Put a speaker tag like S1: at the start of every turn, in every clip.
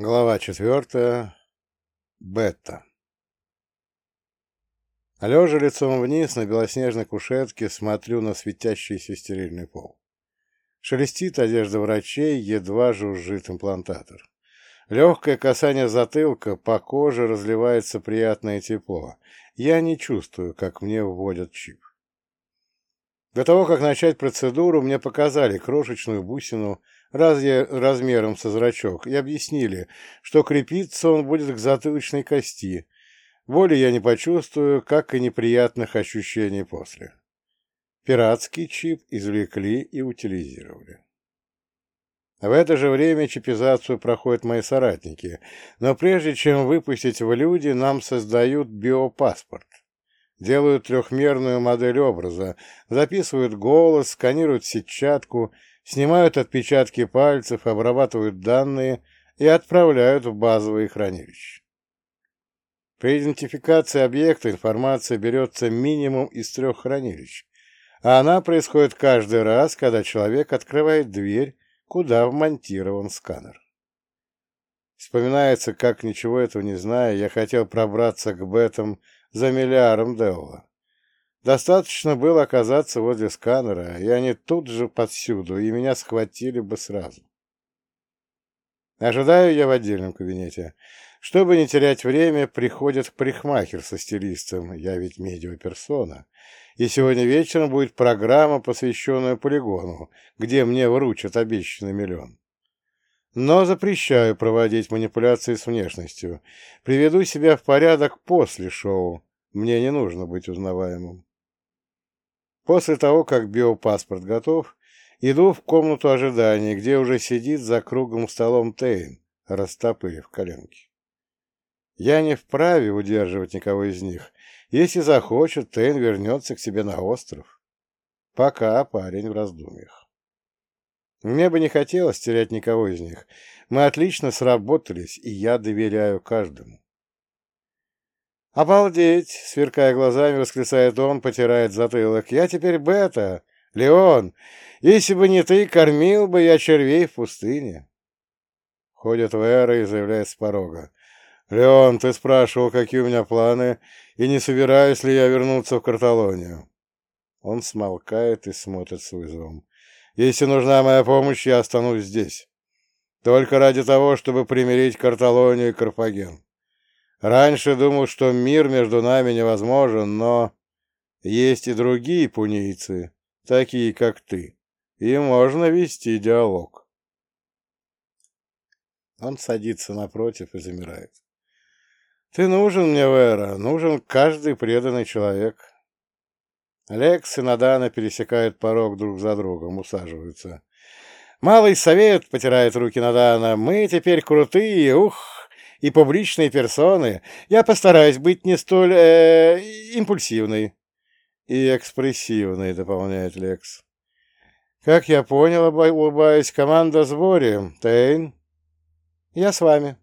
S1: Глава четвертая. Бета. Лежа лицом вниз на белоснежной кушетке, смотрю на светящийся стерильный пол. Шелестит одежда врачей, едва жужжит имплантатор. Легкое касание затылка, по коже разливается приятное тепло. Я не чувствую, как мне вводят чип. До того, как начать процедуру, мне показали крошечную бусину разъя... размером со зрачок и объяснили, что крепиться он будет к затылочной кости. Боли я не почувствую, как и неприятных ощущений после. Пиратский чип извлекли и утилизировали. В это же время чипизацию проходят мои соратники, но прежде чем выпустить в люди, нам создают биопаспорт. Делают трехмерную модель образа, записывают голос, сканируют сетчатку снимают отпечатки пальцев, обрабатывают данные и отправляют в базовые хранилища. При идентификации объекта информация берется минимум из трех хранилищ, а она происходит каждый раз, когда человек открывает дверь, куда вмонтирован сканер. Вспоминается, как, ничего этого не зная, я хотел пробраться к бетам за миллиардом Делла. Достаточно было оказаться возле сканера, и они тут же подсюду, и меня схватили бы сразу. Ожидаю я в отдельном кабинете. Чтобы не терять время, приходит парикмахер со стилистом, я ведь медиаперсона, и сегодня вечером будет программа, посвященная полигону, где мне вручат обещанный миллион. Но запрещаю проводить манипуляции с внешностью. Приведу себя в порядок после шоу. Мне не нужно быть узнаваемым. После того, как биопаспорт готов, иду в комнату ожидания, где уже сидит за круглым столом Тейн, растопырив коленки. Я не вправе удерживать никого из них. Если захочет, Тейн вернется к себе на остров. Пока парень в раздумьях. Мне бы не хотелось терять никого из них. Мы отлично сработались, и я доверяю каждому. «Обалдеть!» — сверкая глазами, восклицает он, потирает затылок. «Я теперь Бета! Леон! Если бы не ты, кормил бы я червей в пустыне!» Ходит Вера и заявляет с порога. «Леон, ты спрашивал, какие у меня планы, и не собираюсь ли я вернуться в Карталонию?» Он смолкает и смотрит с вызовом. «Если нужна моя помощь, я останусь здесь. Только ради того, чтобы примирить Карталонию и Карфаген. Раньше думал, что мир между нами невозможен, но есть и другие пунийцы, такие как ты, и можно вести диалог. Он садится напротив и замирает. Ты нужен мне, Вера, нужен каждый преданный человек. Лекс и Надана пересекают порог друг за другом, усаживаются. Малый совет потирает руки Надана. Мы теперь крутые, ух! и публичные персоны, я постараюсь быть не столь э, импульсивной. И экспрессивной, дополняет Лекс. Как я понял, улыбаясь, команда сборе. Тейн? Я с вами.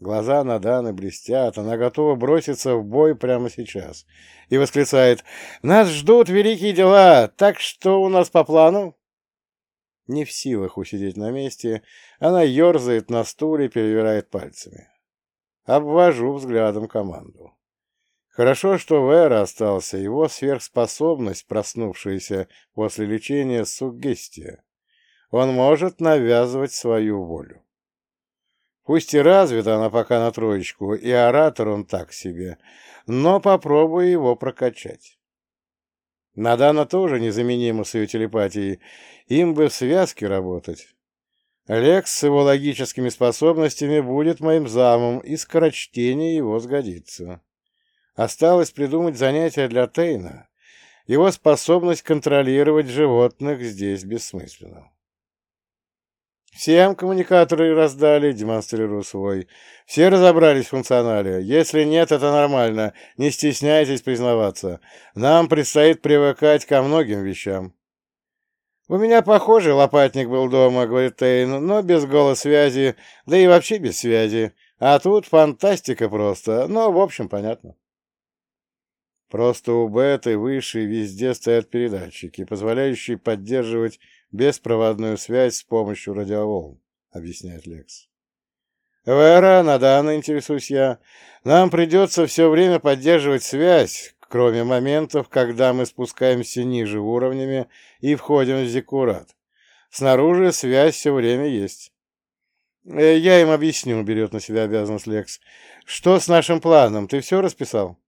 S1: Глаза Наданы блестят, она готова броситься в бой прямо сейчас. И восклицает, «Нас ждут великие дела, так что у нас по плану?» Не в силах усидеть на месте, она ерзает на стуле, перебирает пальцами. Обвожу взглядом команду. Хорошо, что Вера остался, его сверхспособность, проснувшаяся после лечения, суггестия. Он может навязывать свою волю. Пусть и развита она пока на троечку, и оратор он так себе, но попробую его прокачать. Надана тоже незаменима с ее телепатией. Им бы в связке работать. Лекс с его логическими способностями будет моим замом, и скорочтение его сгодится. Осталось придумать занятие для Тейна. Его способность контролировать животных здесь бессмысленна. Всем коммуникаторы раздали, демонстрирую свой. Все разобрались в функционале. Если нет, это нормально. Не стесняйтесь признаваться. Нам предстоит привыкать ко многим вещам. «У меня похожий лопатник был дома», — говорит Тейн, — «но без голосвязи, да и вообще без связи. А тут фантастика просто, но, в общем, понятно». Просто у Беты выше везде стоят передатчики, позволяющие поддерживать беспроводную связь с помощью радиоволн, объясняет Лекс. Вера, Надана, интересуюсь я, нам придется все время поддерживать связь, кроме моментов, когда мы спускаемся ниже уровнями и входим в Зиккурат. Снаружи связь все время есть. Э, я им объясню, берет на себя обязанность Лекс. Что с нашим планом? Ты все расписал?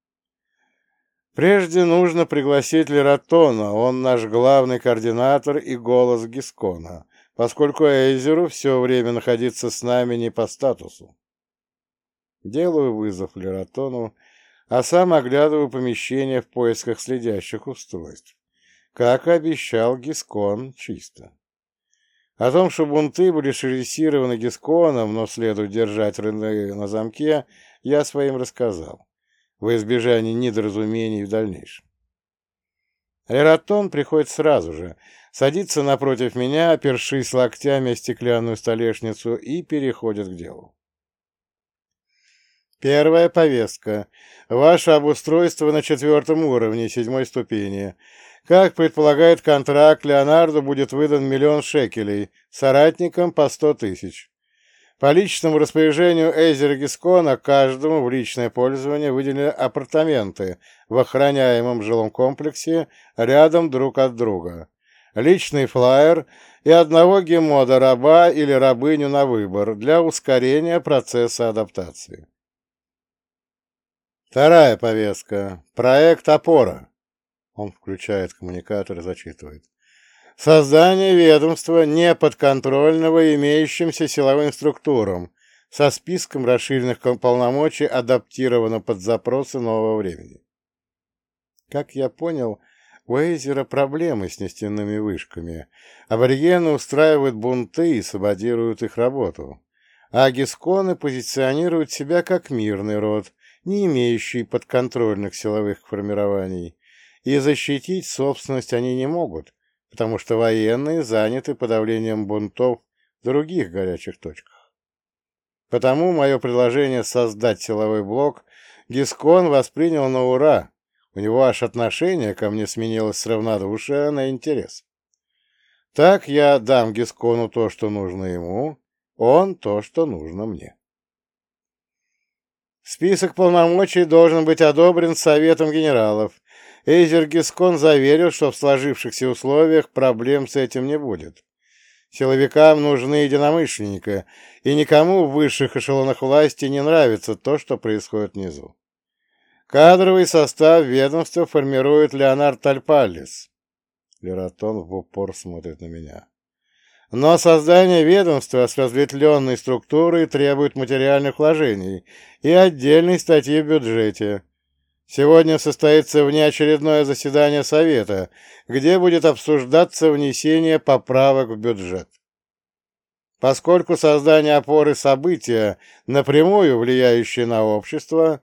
S1: Прежде нужно пригласить Лератона, он наш главный координатор и голос Гискона, поскольку Эйзеру все время находиться с нами не по статусу. Делаю вызов Лератону, а сам оглядываю помещение в поисках следящих устройств. Как обещал Гискон, чисто. О том, что бунты были шерифированы Гисконом, но следует держать рынки на замке, я своим рассказал, во избежание недоразумений в дальнейшем. Эратон приходит сразу же, садится напротив меня, опершись локтями о стеклянную столешницу и переходит к делу. Первая повестка. Ваше обустройство на четвертом уровне, седьмой ступени. Как предполагает контракт, Леонардо будет выдан миллион шекелей, соратникам по сто тысяч. По личному распоряжению Эйзера Гискона каждому в личное пользование выделены апартаменты в охраняемом жилом комплексе рядом друг от друга, личный флаер и одного гемода раба или рабыню на выбор для ускорения процесса адаптации. Вторая повестка. Проект «Опора». Он включает коммуникатор и зачитывает. Создание ведомства, неподконтрольного имеющимся силовым структурам, со списком расширенных полномочий, адаптировано под запросы нового времени. Как я понял, у Эйзера проблемы с нестенными вышками. Аборигены устраивают бунты и саботируют их работу. А гисконы позиционируют себя как мирный род, не имеющие подконтрольных силовых формирований, и защитить собственность они не могут, потому что военные заняты подавлением бунтов в других горячих точках. Потому мое предложение создать силовой блок Гискон воспринял на ура, у него аж отношение ко мне сменилось с равнодушия на интерес. Так я дам Гискону то, что нужно ему, он то, что нужно мне. Список полномочий должен быть одобрен Советом генералов. Эйзер Гискон заверил, что в сложившихся условиях проблем с этим не будет. Силовикам нужны единомышленники, и никому в высших эшелонах власти не нравится то, что происходит внизу. Кадровый состав ведомства формирует Леонард Тальпаллис. Лератон в упор смотрит на меня. Но создание ведомства с разветвленной структурой требует материальных вложений и отдельной статьи в бюджете. Сегодня состоится внеочередное заседание Совета, где будет обсуждаться внесение поправок в бюджет. Поскольку создание опоры события, напрямую влияющее на общество,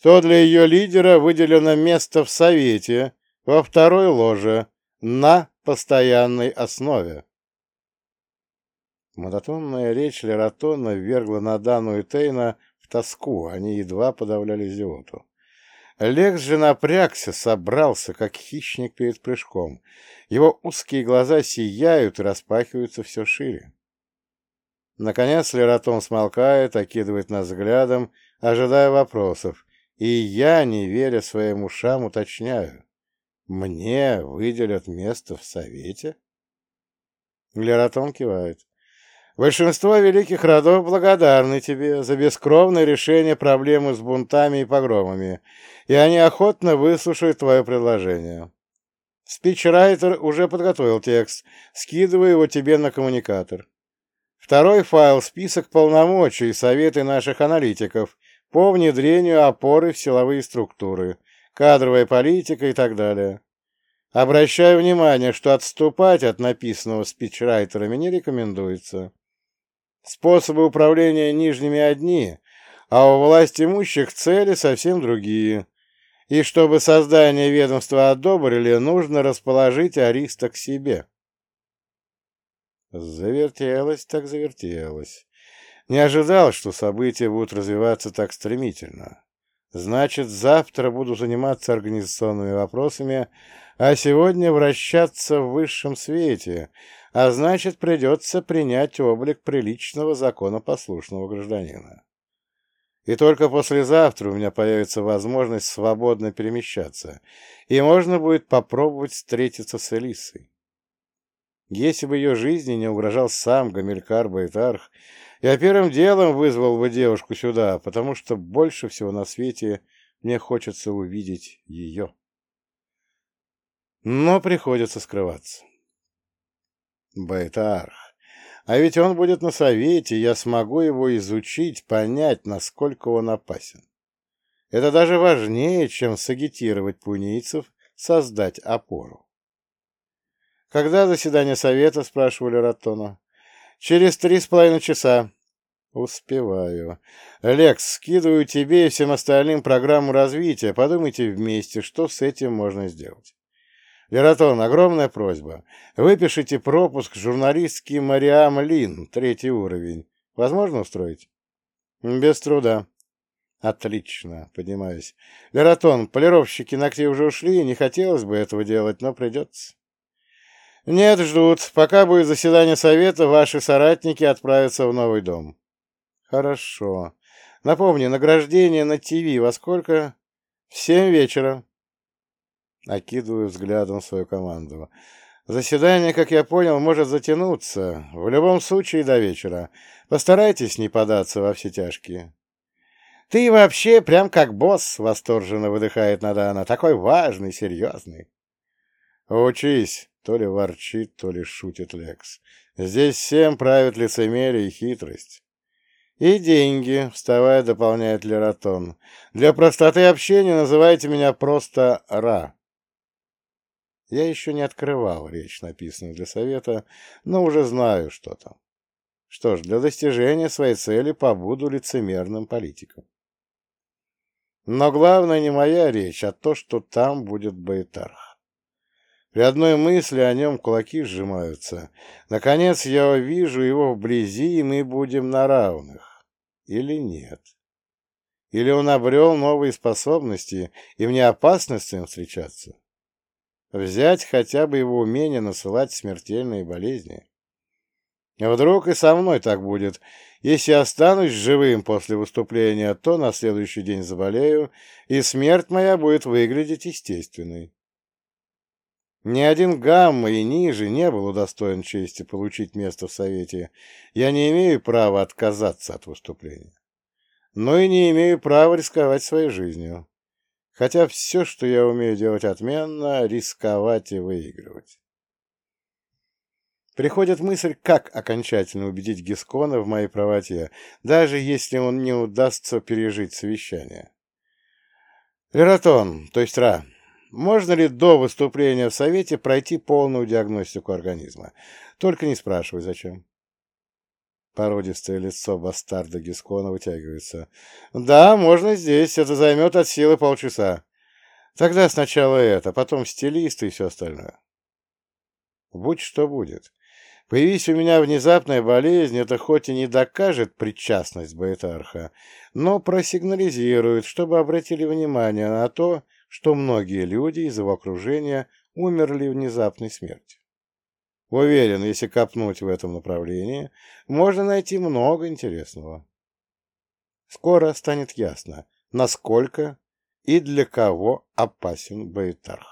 S1: то для ее лидера выделено место в Совете во второй ложе на постоянной основе. Монотонная речь Лератона ввергла Надану и Тейна в тоску, они едва подавляли зевоту. Лекс же напрягся, собрался, как хищник перед прыжком. Его узкие глаза сияют и распахиваются все шире. Наконец Лератон смолкает, окидывает нас взглядом, ожидая вопросов, и я, не веря своим ушам, уточняю. Мне выделят место в совете? Лератон кивает. Большинство великих родов благодарны тебе за бескровное решение проблемы с бунтами и погромами, и они охотно выслушают твое предложение. Спичрайтер уже подготовил текст, скидываю его тебе на коммуникатор. Второй файл — список полномочий и советы наших аналитиков по внедрению опоры в силовые структуры, кадровая политика и так далее. Обращаю внимание, что отступать от написанного спичрайтерами не рекомендуется. Способы управления нижними одни, а у власть имущих цели совсем другие. И чтобы создание ведомства одобрили, нужно расположить Ариста к себе. Завертелось так завертелось. Не ожидал, что события будут развиваться так стремительно. Значит, завтра буду заниматься организационными вопросами, а сегодня вращаться в высшем свете, а значит, придется принять облик приличного законопослушного гражданина. И только послезавтра у меня появится возможность свободно перемещаться, и можно будет попробовать встретиться с Элисой. Если бы ее жизни не угрожал сам Гамилькар Байтарх, я первым делом вызвал бы девушку сюда, потому что больше всего на свете мне хочется увидеть ее. Но приходится скрываться. Байтарх. А ведь он будет на совете, я смогу его изучить, понять, насколько он опасен. Это даже важнее, чем сагитировать пунийцев, создать опору. Когда заседание совета, спрашивали Ратона. Через три с половиной часа. Успеваю. Лекс, скидываю тебе и всем остальным программу развития. Подумайте вместе, что с этим можно сделать. Вератон, огромная просьба. Выпишите пропуск журналистки Мариам Лин, третий уровень. Возможно устроить? Без труда. Отлично, поднимаюсь. Вератон, полировщики ногтей уже ушли, не хотелось бы этого делать, но придется. Нет, ждут. Пока будет заседание совета, ваши соратники отправятся в новый дом. Хорошо. Напомни, награждение на ТВ во сколько? В семь вечера. Окидываю взглядом свою команду. Заседание, как я понял, может затянуться. В любом случае до вечера. Постарайтесь не податься во все тяжкие. Ты вообще прям как босс, восторженно выдыхает Надана. Такой важный, серьезный. Учись, то ли ворчит, то ли шутит Лекс. Здесь всем правит лицемерие и хитрость. И деньги, вставая, дополняет Лератон. Для простоты общения называйте меня просто Ра. Я еще не открывал речь, написанную для совета, но уже знаю, что там. Что ж, для достижения своей цели побуду лицемерным политиком. Но главное не моя речь, а то, что там будет Байтарх. При одной мысли о нем кулаки сжимаются. Наконец я увижу его вблизи, и мы будем на равных. Или нет? Или он обрел новые способности, и мне опасно с ним встречаться? Взять хотя бы его умение насылать смертельные болезни. Вдруг и со мной так будет. Если останусь живым после выступления, то на следующий день заболею, и смерть моя будет выглядеть естественной. Ни один гамма и ниже не был удостоен чести получить место в Совете. Я не имею права отказаться от выступления. Но и не имею права рисковать своей жизнью. Хотя все, что я умею делать отменно, рисковать и выигрывать. Приходит мысль, как окончательно убедить Гискона в моей правоте, даже если он не удастся пережить совещание. Вератон, то есть Ра, можно ли до выступления в Совете пройти полную диагностику организма? Только не спрашивай, зачем. Породистое лицо бастарда Гискона вытягивается. «Да, можно здесь. Это займет от силы полчаса. Тогда сначала это, потом стилист и все остальное». Будь что будет. Появись у меня внезапная болезнь, это хоть и не докажет причастность Баэтарха, но просигнализирует, чтобы обратили внимание на то, что многие люди из его окружения умерли внезапной смертью. Уверен, если копнуть в этом направлении, можно найти много интересного. Скоро станет ясно, насколько и для кого опасен Бейтарх.